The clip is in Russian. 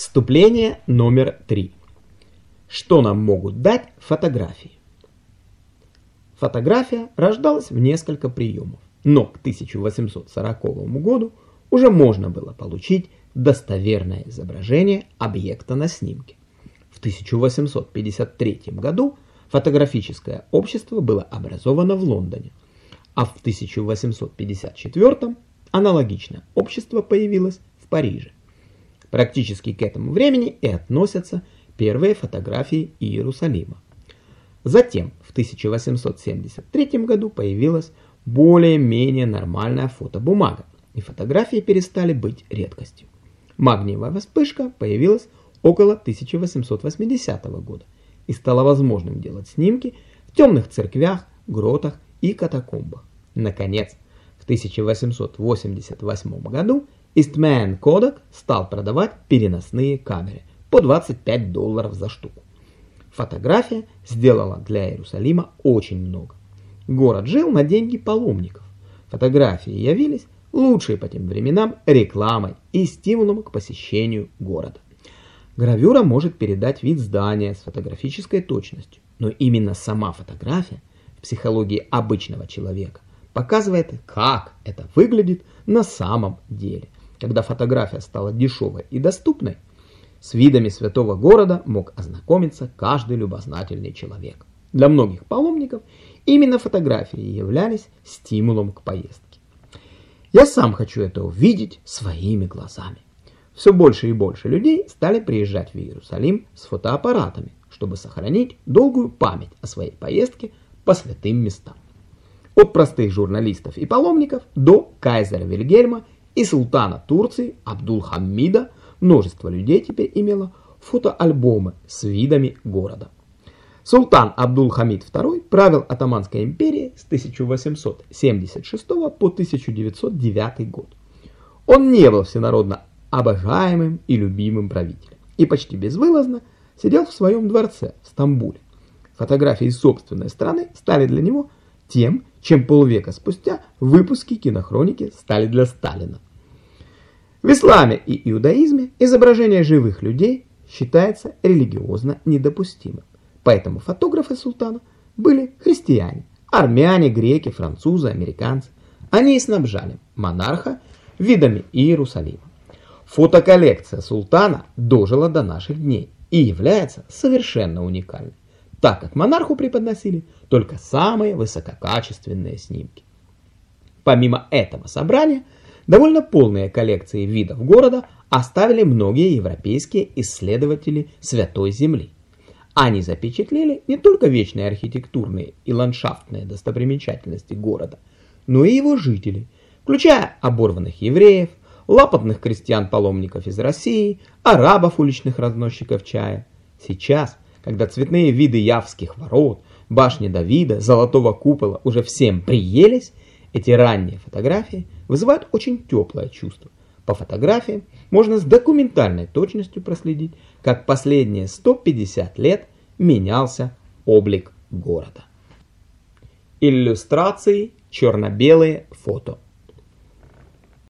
Вступление номер три. Что нам могут дать фотографии? Фотография рождалась в несколько приемов, но к 1840 году уже можно было получить достоверное изображение объекта на снимке. В 1853 году фотографическое общество было образовано в Лондоне, а в 1854 аналогичное общество появилось в Париже. Практически к этому времени и относятся первые фотографии Иерусалима. Затем в 1873 году появилась более-менее нормальная фотобумага, и фотографии перестали быть редкостью. Магниевая вспышка появилась около 1880 года и стало возможным делать снимки в темных церквях, гротах и катакомбах. Наконец, в 1888 году Eastman Kodak стал продавать переносные камеры по 25 долларов за штуку. Фотография сделала для Иерусалима очень много. Город жил на деньги паломников. Фотографии явились лучшей по тем временам рекламой и стимулом к посещению города. Гравюра может передать вид здания с фотографической точностью, но именно сама фотография в психологии обычного человека показывает, как это выглядит на самом деле – когда фотография стала дешевой и доступной, с видами святого города мог ознакомиться каждый любознательный человек. Для многих паломников именно фотографии являлись стимулом к поездке. Я сам хочу это увидеть своими глазами. Все больше и больше людей стали приезжать в Иерусалим с фотоаппаратами, чтобы сохранить долгую память о своей поездке по святым местам. От простых журналистов и паломников до кайзера Вильгельма и султана Турции Абдул-Хамида множество людей теперь имело фотоальбомы с видами города. Султан Абдул-Хамид II правил Атаманской империей с 1876 по 1909 год. Он не был всенародно обожаемым и любимым правителем и почти безвылазно сидел в своем дворце в Стамбуле. Фотографии собственной страны стали для него тем, чем полвека спустя выпуски кинохроники стали для Сталина. В исламе и иудаизме изображение живых людей считается религиозно недопустимым. Поэтому фотографы султана были христиане, армяне, греки, французы, американцы. Они и снабжали монарха видами Иерусалима. Фотоколлекция султана дожила до наших дней и является совершенно уникальной так как монарху преподносили только самые высококачественные снимки. Помимо этого собрания, довольно полные коллекции видов города оставили многие европейские исследователи Святой Земли. Они запечатлели не только вечные архитектурные и ландшафтные достопримечательности города, но и его жителей, включая оборванных евреев, лапотных крестьян-паломников из России, арабов уличных разносчиков чая. Сейчас – когда цветные виды Явских ворот, башни Давида, золотого купола уже всем приелись, эти ранние фотографии вызывают очень теплое чувство. По фотографиям можно с документальной точностью проследить, как последние 150 лет менялся облик города. Иллюстрации черно-белые фото.